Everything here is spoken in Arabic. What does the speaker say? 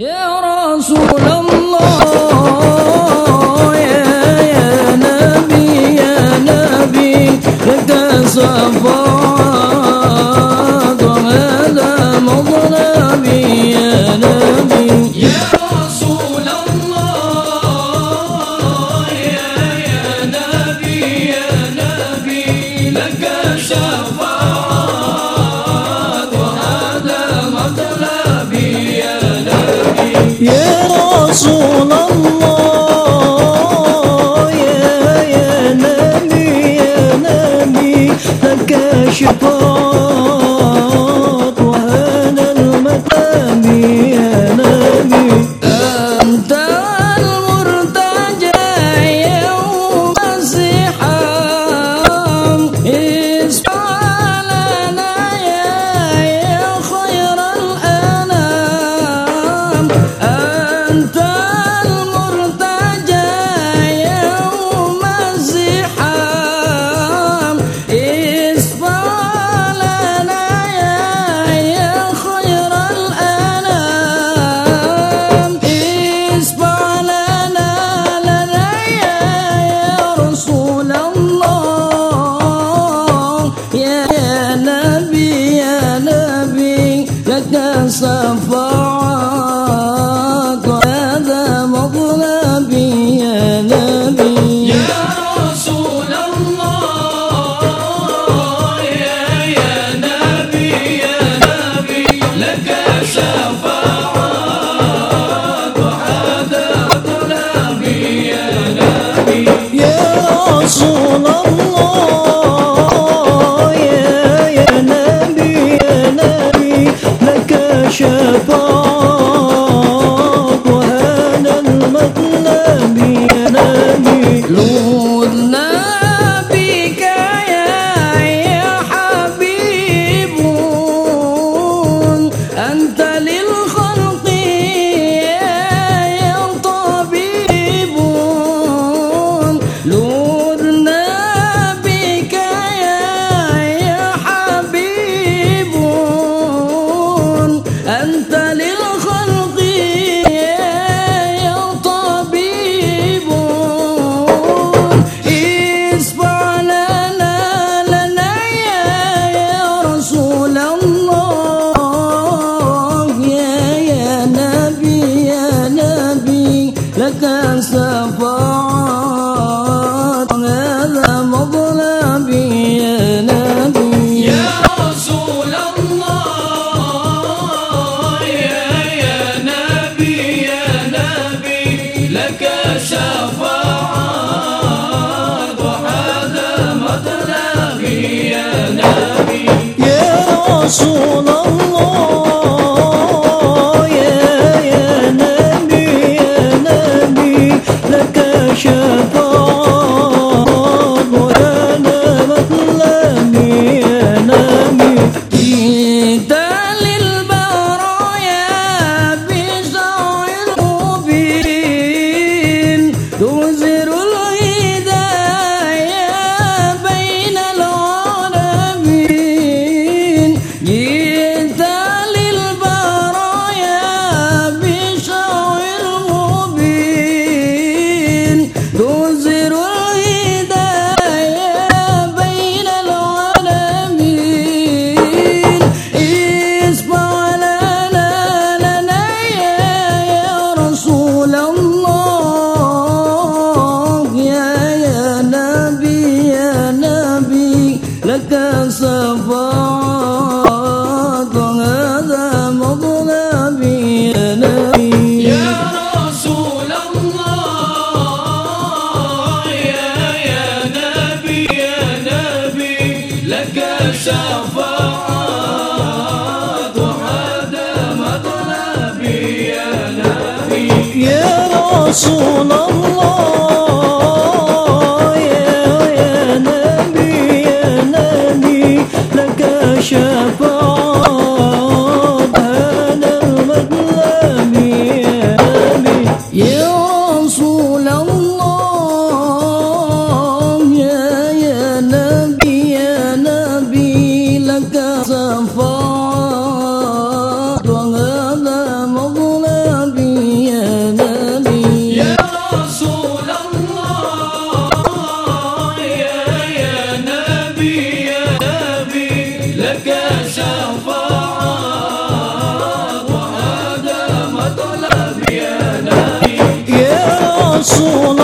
يا رسول الله يا, يا نبي يا نبي لك تصفى 做了 Katakan 苏南啦告诉我。